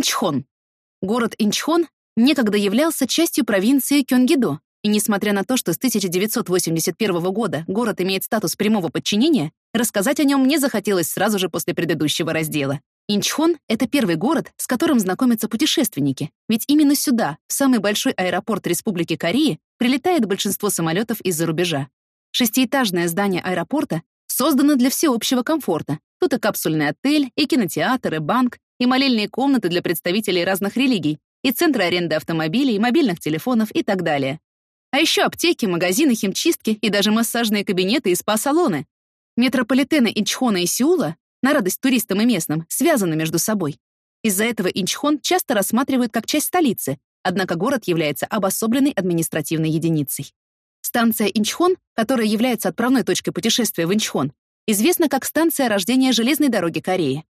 Инчхон. Город Инчхон некогда являлся частью провинции Кёнгидо, и несмотря на то, что с 1981 года город имеет статус прямого подчинения, рассказать о нем мне захотелось сразу же после предыдущего раздела. Инчхон — это первый город, с которым знакомятся путешественники, ведь именно сюда, в самый большой аэропорт Республики Кореи, прилетает большинство самолетов из-за рубежа. Шестиэтажное здание аэропорта создано для всеобщего комфорта. Тут и капсульный отель, и кинотеатр, и банк, и молельные комнаты для представителей разных религий, и центры аренды автомобилей, мобильных телефонов и так далее. А еще аптеки, магазины, химчистки и даже массажные кабинеты и спа-салоны. Метрополитены Инчхона и Сеула, на радость туристам и местным, связаны между собой. Из-за этого Инчхон часто рассматривают как часть столицы, однако город является обособленной административной единицей. Станция Инчхон, которая является отправной точкой путешествия в Инчхон, известна как станция рождения железной дороги Кореи.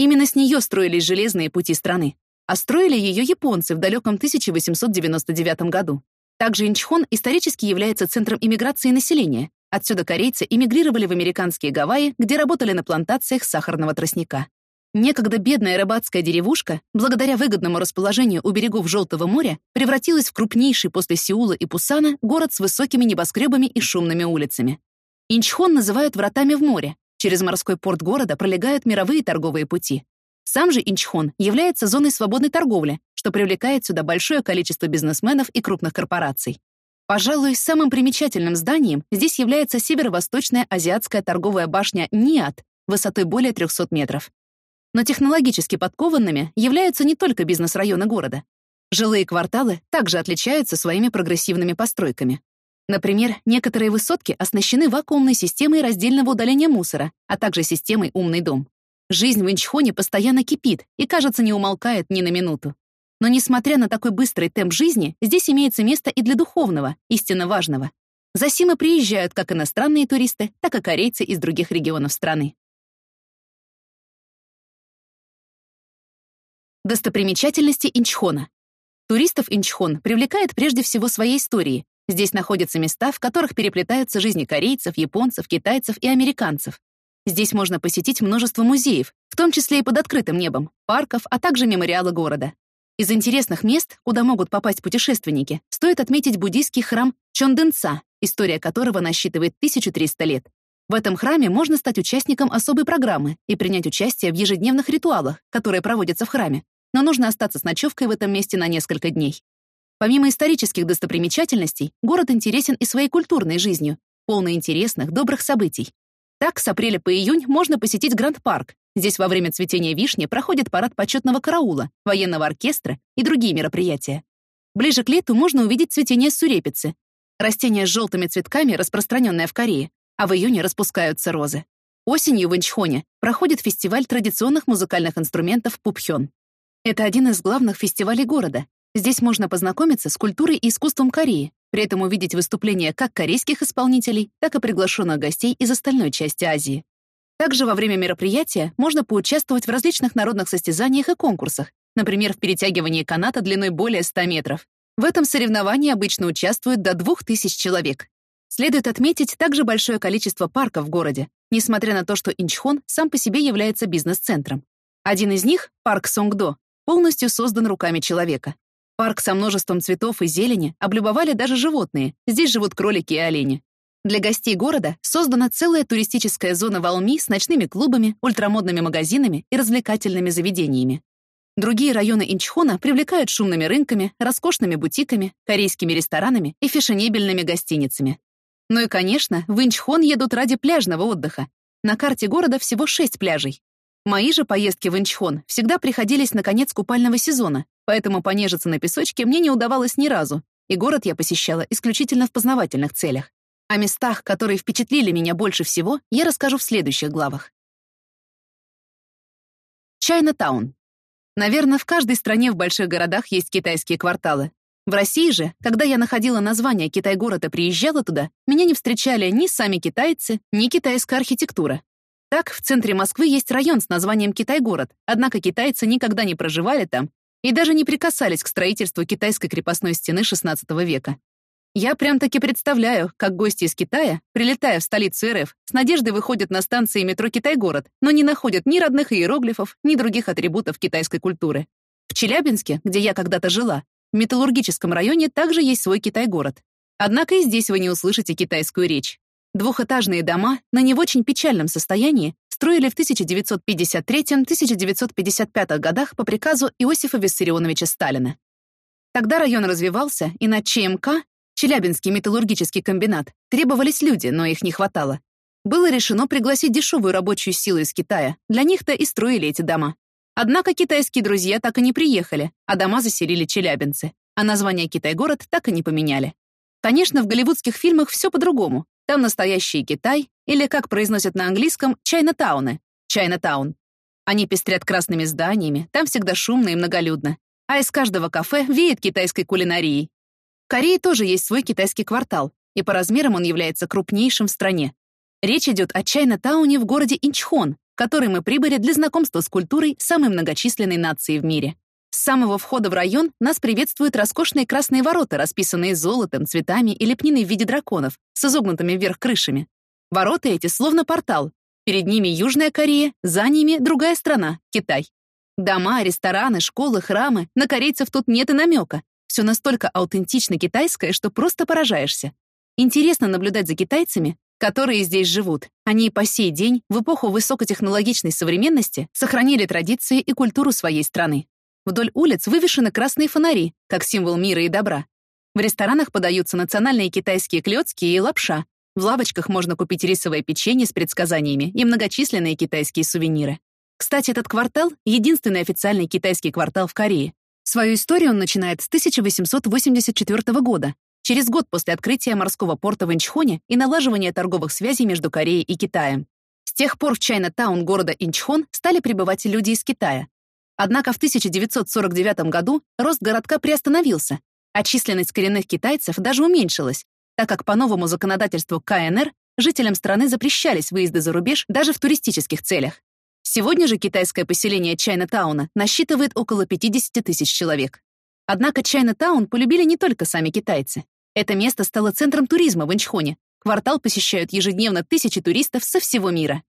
Именно с нее строились железные пути страны, а строили ее японцы в далеком 1899 году. Также Инчхон исторически является центром иммиграции населения. Отсюда корейцы эмигрировали в американские Гавайи, где работали на плантациях сахарного тростника. Некогда бедная рыбацкая деревушка, благодаря выгодному расположению у берегов Желтого моря, превратилась в крупнейший после Сеула и Пусана город с высокими небоскребами и шумными улицами. Инчхон называют «вратами в море». Через морской порт города пролегают мировые торговые пути. Сам же Инчхон является зоной свободной торговли, что привлекает сюда большое количество бизнесменов и крупных корпораций. Пожалуй, самым примечательным зданием здесь является северо-восточная азиатская торговая башня НИАТ высотой более 300 метров. Но технологически подкованными являются не только бизнес-районы города. Жилые кварталы также отличаются своими прогрессивными постройками. Например, некоторые высотки оснащены вакуумной системой раздельного удаления мусора, а также системой «Умный дом». Жизнь в Инчхоне постоянно кипит и, кажется, не умолкает ни на минуту. Но несмотря на такой быстрый темп жизни, здесь имеется место и для духовного, истинно важного. За Симы приезжают как иностранные туристы, так и корейцы из других регионов страны. Достопримечательности Инчхона. Туристов Инчхон привлекает прежде всего своей историей. Здесь находятся места, в которых переплетаются жизни корейцев, японцев, китайцев и американцев. Здесь можно посетить множество музеев, в том числе и под открытым небом, парков, а также мемориалы города. Из интересных мест, куда могут попасть путешественники, стоит отметить буддийский храм Чонденца, история которого насчитывает 1300 лет. В этом храме можно стать участником особой программы и принять участие в ежедневных ритуалах, которые проводятся в храме, но нужно остаться с ночевкой в этом месте на несколько дней. Помимо исторических достопримечательностей, город интересен и своей культурной жизнью, полной интересных, добрых событий. Так, с апреля по июнь можно посетить Гранд-парк. Здесь во время цветения вишни проходит парад почетного караула, военного оркестра и другие мероприятия. Ближе к лету можно увидеть цветение сурепицы. Растение с желтыми цветками, распространенное в Корее, а в июне распускаются розы. Осенью в Инчхоне проходит фестиваль традиционных музыкальных инструментов Пупхён. Это один из главных фестивалей города. Здесь можно познакомиться с культурой и искусством Кореи, при этом увидеть выступления как корейских исполнителей, так и приглашенных гостей из остальной части Азии. Также во время мероприятия можно поучаствовать в различных народных состязаниях и конкурсах, например, в перетягивании каната длиной более 100 метров. В этом соревновании обычно участвуют до 2000 человек. Следует отметить также большое количество парков в городе, несмотря на то, что Инчхон сам по себе является бизнес-центром. Один из них, парк Сонгдо, полностью создан руками человека. Парк со множеством цветов и зелени облюбовали даже животные, здесь живут кролики и олени. Для гостей города создана целая туристическая зона Валми с ночными клубами, ультрамодными магазинами и развлекательными заведениями. Другие районы Инчхона привлекают шумными рынками, роскошными бутиками, корейскими ресторанами и фешенебельными гостиницами. Ну и, конечно, в Инчхон едут ради пляжного отдыха. На карте города всего шесть пляжей. Мои же поездки в Инчхон всегда приходились на конец купального сезона, поэтому понежиться на песочке мне не удавалось ни разу, и город я посещала исключительно в познавательных целях. О местах, которые впечатлили меня больше всего, я расскажу в следующих главах. Чайна-таун. Наверное, в каждой стране в больших городах есть китайские кварталы, в России же, когда я находила название Китай-город и приезжала туда, меня не встречали ни сами китайцы, ни китайская архитектура. Так, в центре Москвы есть район с названием Китай-город, однако китайцы никогда не проживали там и даже не прикасались к строительству китайской крепостной стены XVI века. Я прям-таки представляю, как гости из Китая, прилетая в столицу РФ, с надеждой выходят на станции метро Китай-город, но не находят ни родных иероглифов, ни других атрибутов китайской культуры. В Челябинске, где я когда-то жила, в металлургическом районе также есть свой Китай-город. Однако и здесь вы не услышите китайскую речь. Двухэтажные дома на не в очень печальном состоянии строили в 1953-1955 годах по приказу Иосифа Виссарионовича Сталина. Тогда район развивался, и на ЧМК, Челябинский металлургический комбинат, требовались люди, но их не хватало. Было решено пригласить дешевую рабочую силу из Китая, для них-то и строили эти дома. Однако китайские друзья так и не приехали, а дома заселили челябинцы, а название «Китай-город» так и не поменяли. Конечно, в голливудских фильмах все по-другому. Там настоящий Китай, или, как произносят на английском, Чайна-тауны, Чайна-таун. Они пестрят красными зданиями, там всегда шумно и многолюдно. А из каждого кафе веет китайской кулинарией. В Корее тоже есть свой китайский квартал, и по размерам он является крупнейшим в стране. Речь идет о Чайна-тауне в городе Инчхон, который мы прибыли для знакомства с культурой самой многочисленной нации в мире. С самого входа в район нас приветствуют роскошные красные ворота, расписанные золотом, цветами и лепниной в виде драконов, с изогнутыми вверх крышами. Ворота эти словно портал. Перед ними Южная Корея, за ними другая страна — Китай. Дома, рестораны, школы, храмы. На корейцев тут нет и намека. Все настолько аутентично китайское, что просто поражаешься. Интересно наблюдать за китайцами, которые здесь живут. Они и по сей день, в эпоху высокотехнологичной современности, сохранили традиции и культуру своей страны. Вдоль улиц вывешены красные фонари, как символ мира и добра. В ресторанах подаются национальные китайские клёцки и лапша. В лавочках можно купить рисовое печенье с предсказаниями и многочисленные китайские сувениры. Кстати, этот квартал — единственный официальный китайский квартал в Корее. Свою историю он начинает с 1884 года, через год после открытия морского порта в Инчхоне и налаживания торговых связей между Кореей и Китаем. С тех пор в Чайна-таун города Инчхон стали прибывать люди из Китая. Однако в 1949 году рост городка приостановился, а численность коренных китайцев даже уменьшилась, так как по новому законодательству КНР жителям страны запрещались выезды за рубеж даже в туристических целях. Сегодня же китайское поселение Чайна-тауна насчитывает около 50 тысяч человек. Однако Чайна-таун полюбили не только сами китайцы. Это место стало центром туризма в Инчхоне. Квартал посещают ежедневно тысячи туристов со всего мира.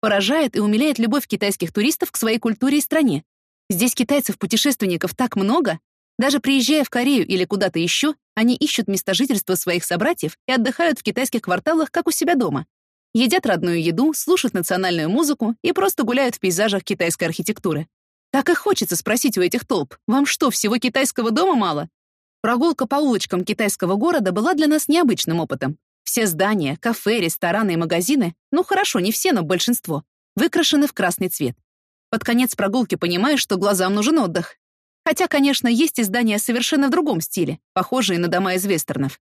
Поражает и умиляет любовь китайских туристов к своей культуре и стране. Здесь китайцев-путешественников так много. Даже приезжая в Корею или куда-то еще, они ищут места жительства своих собратьев и отдыхают в китайских кварталах, как у себя дома. Едят родную еду, слушают национальную музыку и просто гуляют в пейзажах китайской архитектуры. Так и хочется спросить у этих толп, вам что, всего китайского дома мало? Прогулка по улочкам китайского города была для нас необычным опытом. Все здания, кафе, рестораны и магазины, ну хорошо, не все, но большинство, выкрашены в красный цвет. Под конец прогулки понимаешь, что глазам нужен отдых. Хотя, конечно, есть и здания совершенно в другом стиле, похожие на дома из вестернов.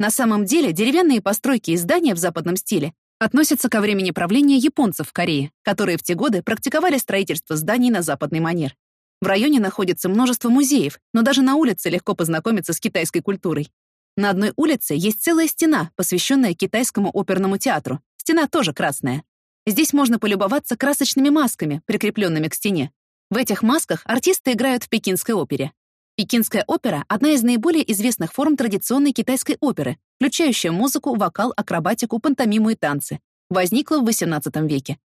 На самом деле, деревянные постройки и здания в западном стиле относятся ко времени правления японцев в Корее, которые в те годы практиковали строительство зданий на западный манер. В районе находится множество музеев, но даже на улице легко познакомиться с китайской культурой. На одной улице есть целая стена, посвященная китайскому оперному театру. Стена тоже красная. Здесь можно полюбоваться красочными масками, прикрепленными к стене. В этих масках артисты играют в пекинской опере. Пекинская опера — одна из наиболее известных форм традиционной китайской оперы, включающая музыку, вокал, акробатику, пантомиму и танцы. Возникла в XVIII веке.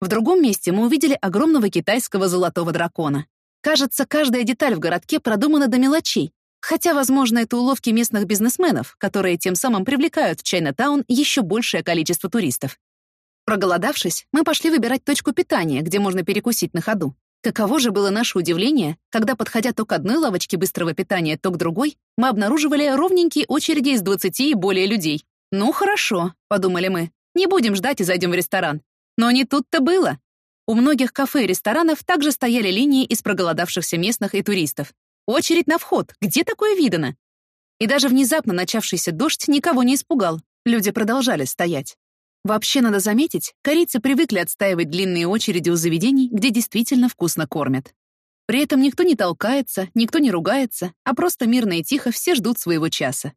В другом месте мы увидели огромного китайского золотого дракона. Кажется, каждая деталь в городке продумана до мелочей, хотя, возможно, это уловки местных бизнесменов, которые тем самым привлекают в Чайна-таун еще большее количество туристов. Проголодавшись, мы пошли выбирать точку питания, где можно перекусить на ходу. Каково же было наше удивление, когда, подходя то к одной лавочке быстрого питания, то к другой, мы обнаруживали ровненькие очереди из 20 и более людей. «Ну, хорошо», — подумали мы, — «не будем ждать и зайдем в ресторан». Но не тут-то было. У многих кафе и ресторанов также стояли линии из проголодавшихся местных и туристов. Очередь на вход. Где такое видано? И даже внезапно начавшийся дождь никого не испугал. Люди продолжали стоять. Вообще, надо заметить, корейцы привыкли отстаивать длинные очереди у заведений, где действительно вкусно кормят. При этом никто не толкается, никто не ругается, а просто мирно и тихо все ждут своего часа.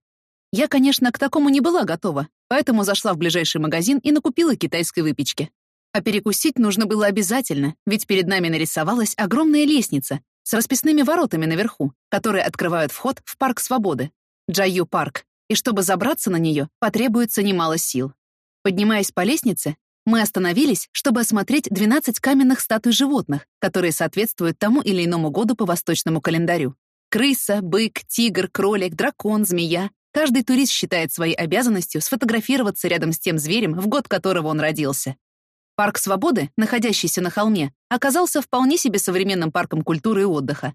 Я, конечно, к такому не была готова, поэтому зашла в ближайший магазин и накупила китайской выпечки. А перекусить нужно было обязательно, ведь перед нами нарисовалась огромная лестница с расписными воротами наверху, которые открывают вход в Парк Свободы, Джайю парк, и чтобы забраться на нее, потребуется немало сил. Поднимаясь по лестнице, Мы остановились, чтобы осмотреть 12 каменных статуй животных, которые соответствуют тому или иному году по восточному календарю. Крыса, бык, тигр, кролик, дракон, змея. Каждый турист считает своей обязанностью сфотографироваться рядом с тем зверем, в год которого он родился. Парк Свободы, находящийся на холме, оказался вполне себе современным парком культуры и отдыха.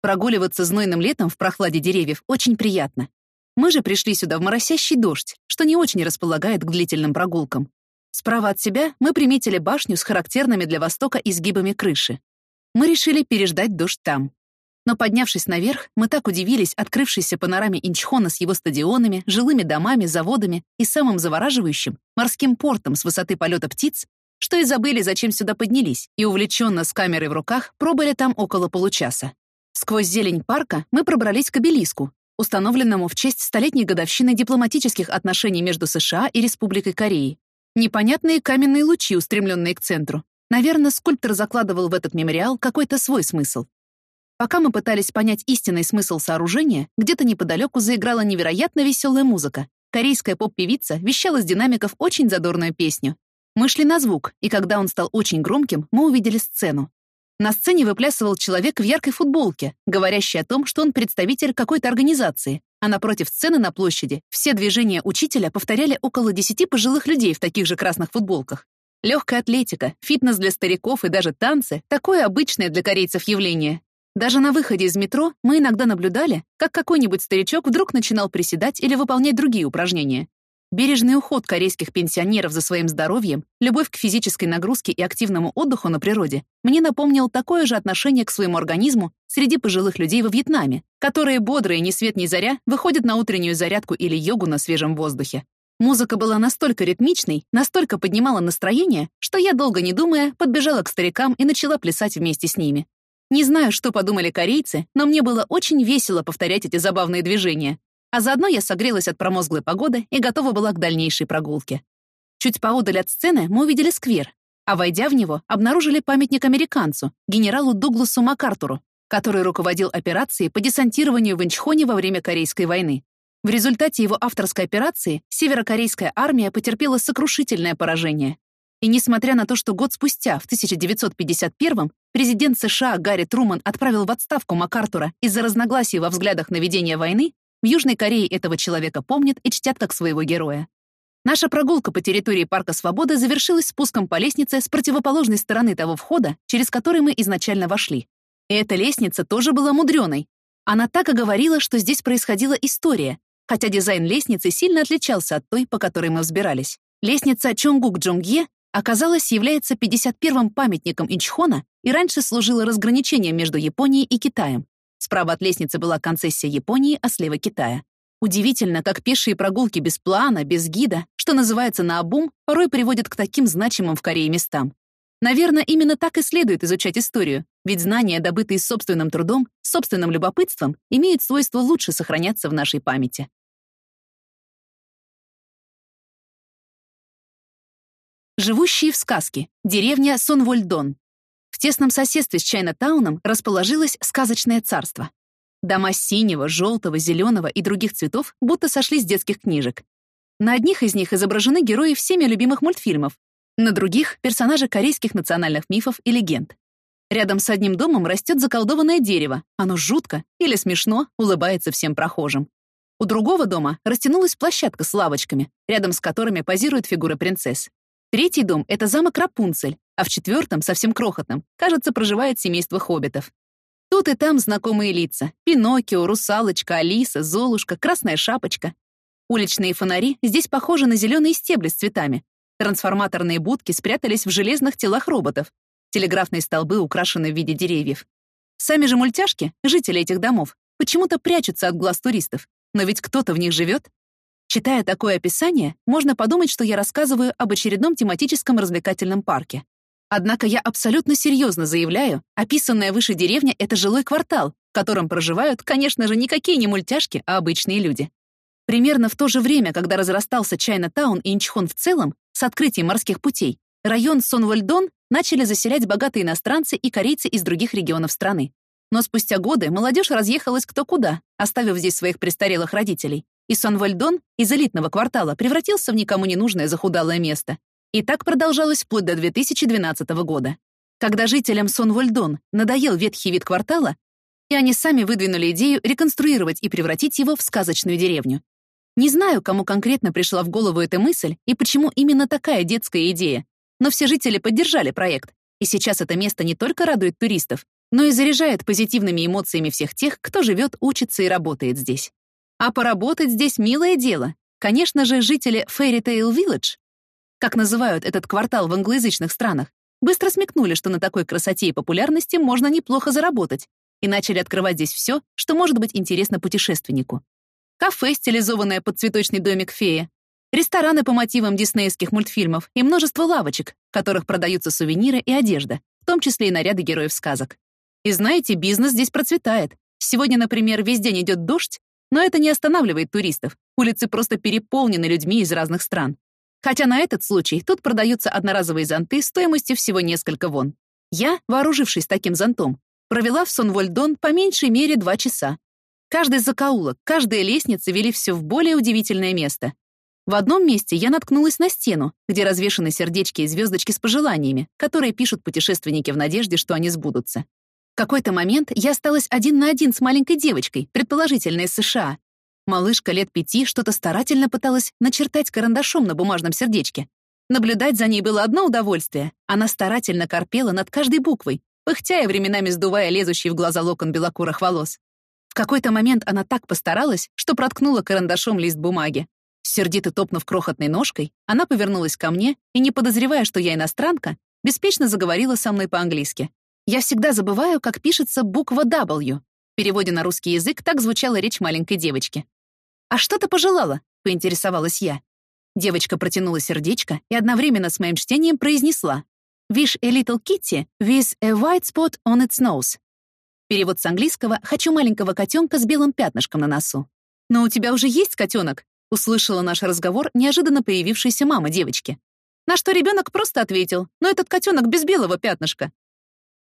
Прогуливаться знойным летом в прохладе деревьев очень приятно. Мы же пришли сюда в моросящий дождь, что не очень располагает к длительным прогулкам. Справа от себя мы приметили башню с характерными для Востока изгибами крыши. Мы решили переждать дождь там. Но поднявшись наверх, мы так удивились открывшейся панораме Инчхона с его стадионами, жилыми домами, заводами и самым завораживающим морским портом с высоты полета птиц, что и забыли, зачем сюда поднялись, и увлеченно с камерой в руках пробыли там около получаса. Сквозь зелень парка мы пробрались к обелиску, установленному в честь столетней годовщины дипломатических отношений между США и Республикой Кореи, Непонятные каменные лучи, устремленные к центру. Наверное, скульптор закладывал в этот мемориал какой-то свой смысл. Пока мы пытались понять истинный смысл сооружения, где-то неподалеку заиграла невероятно веселая музыка. Корейская поп-певица вещала с динамиков очень задорную песню. Мы шли на звук, и когда он стал очень громким, мы увидели сцену. На сцене выплясывал человек в яркой футболке, говорящий о том, что он представитель какой-то организации, а напротив сцены на площади все движения учителя повторяли около десяти пожилых людей в таких же красных футболках. Легкая атлетика, фитнес для стариков и даже танцы — такое обычное для корейцев явление. Даже на выходе из метро мы иногда наблюдали, как какой-нибудь старичок вдруг начинал приседать или выполнять другие упражнения. Бережный уход корейских пенсионеров за своим здоровьем, любовь к физической нагрузке и активному отдыху на природе мне напомнил такое же отношение к своему организму среди пожилых людей во Вьетнаме, которые бодрые, ни свет ни заря, выходят на утреннюю зарядку или йогу на свежем воздухе. Музыка была настолько ритмичной, настолько поднимала настроение, что я, долго не думая, подбежала к старикам и начала плясать вместе с ними. Не знаю, что подумали корейцы, но мне было очень весело повторять эти забавные движения, а заодно я согрелась от промозглой погоды и готова была к дальнейшей прогулке. Чуть поодаль от сцены мы увидели сквер, а войдя в него, обнаружили памятник американцу, генералу Дугласу МакАртуру, который руководил операцией по десантированию в Инчхоне во время Корейской войны. В результате его авторской операции северокорейская армия потерпела сокрушительное поражение. И несмотря на то, что год спустя, в 1951-м, президент США Гарри Труман отправил в отставку МакАртура из-за разногласий во взглядах на ведение войны, в Южной Корее этого человека помнят и чтят как своего героя. Наша прогулка по территории Парка Свободы завершилась спуском по лестнице с противоположной стороны того входа, через который мы изначально вошли. И эта лестница тоже была мудреной. Она так и говорила, что здесь происходила история, хотя дизайн лестницы сильно отличался от той, по которой мы взбирались. Лестница Чонгук Джонгье оказалось, является 51-м памятником Инчхона и раньше служила разграничением между Японией и Китаем. Справа от лестницы была концессия Японии, а слева — Китая. Удивительно, как пешие прогулки без плана, без гида, что называется наобум, порой приводят к таким значимым в Корее местам. Наверное, именно так и следует изучать историю, ведь знания, добытые собственным трудом, собственным любопытством, имеют свойство лучше сохраняться в нашей памяти. Живущие в сказке. Деревня Сонвольдон. Тесном соседстве с Чайна-тауном расположилось сказочное царство. Дома синего, желтого, зеленого и других цветов будто сошли с детских книжек. На одних из них изображены герои всеми любимых мультфильмов, на других — персонажи корейских национальных мифов и легенд. Рядом с одним домом растет заколдованное дерево. Оно жутко или смешно улыбается всем прохожим. У другого дома растянулась площадка с лавочками, рядом с которыми позируют фигуры принцесс. Третий дом — это замок Рапунцель, а в четвертом, совсем крохотном, кажется, проживает семейство хоббитов. Тут и там знакомые лица — Пиноккио, Русалочка, Алиса, Золушка, Красная Шапочка. Уличные фонари здесь похожи на зеленые стебли с цветами. Трансформаторные будки спрятались в железных телах роботов. Телеграфные столбы украшены в виде деревьев. Сами же мультяшки, жители этих домов, почему-то прячутся от глаз туристов. Но ведь кто-то в них живет. Читая такое описание, можно подумать, что я рассказываю об очередном тематическом развлекательном парке. Однако я абсолютно серьезно заявляю, описанная выше деревня — это жилой квартал, в котором проживают, конечно же, никакие не мультяшки, а обычные люди. Примерно в то же время, когда разрастался Чайна-таун и Инчхон в целом, с открытием морских путей, район Сонвольдон начали заселять богатые иностранцы и корейцы из других регионов страны. Но спустя годы молодежь разъехалась кто куда, оставив здесь своих престарелых родителей. И Сонвольдон из элитного квартала превратился в никому не нужное захудалое место. И так продолжалось вплоть до 2012 года, когда жителям Сон-Вольдон надоел ветхий вид квартала, и они сами выдвинули идею реконструировать и превратить его в сказочную деревню. Не знаю, кому конкретно пришла в голову эта мысль и почему именно такая детская идея, но все жители поддержали проект, и сейчас это место не только радует туристов, но и заряжает позитивными эмоциями всех тех, кто живет, учится и работает здесь. А поработать здесь милое дело. Конечно же, жители Fairy Tale Village как называют этот квартал в англоязычных странах, быстро смекнули, что на такой красоте и популярности можно неплохо заработать, и начали открывать здесь все, что может быть интересно путешественнику. Кафе, стилизованное под цветочный домик фея, рестораны по мотивам диснеевских мультфильмов и множество лавочек, в которых продаются сувениры и одежда, в том числе и наряды героев сказок. И знаете, бизнес здесь процветает. Сегодня, например, весь день идет дождь, но это не останавливает туристов. Улицы просто переполнены людьми из разных стран. Хотя на этот случай тут продаются одноразовые зонты стоимостью всего несколько вон. Я, вооружившись таким зонтом, провела в Сонвольдон по меньшей мере два часа. Каждый закоулок, каждая лестница вели все в более удивительное место. В одном месте я наткнулась на стену, где развешаны сердечки и звездочки с пожеланиями, которые пишут путешественники в надежде, что они сбудутся. Какой-то момент я осталась один на один с маленькой девочкой, предположительно из США, Малышка лет пяти что-то старательно пыталась начертать карандашом на бумажном сердечке. Наблюдать за ней было одно удовольствие. Она старательно корпела над каждой буквой, пыхтя временами сдувая лезущий в глаза локон белокурых волос. В какой-то момент она так постаралась, что проткнула карандашом лист бумаги. Сердито топнув крохотной ножкой, она повернулась ко мне и, не подозревая, что я иностранка, беспечно заговорила со мной по-английски. Я всегда забываю, как пишется буква W. В переводе на русский язык так звучала речь маленькой девочки. «А что ты пожелала?» — поинтересовалась я. Девочка протянула сердечко и одновременно с моим чтением произнесла «Wish a little kitty with a white spot on its nose». Перевод с английского «Хочу маленького котенка с белым пятнышком на носу». «Но у тебя уже есть котенок?» — услышала наш разговор неожиданно появившаяся мама девочки. На что ребенок просто ответил «Но этот котенок без белого пятнышка.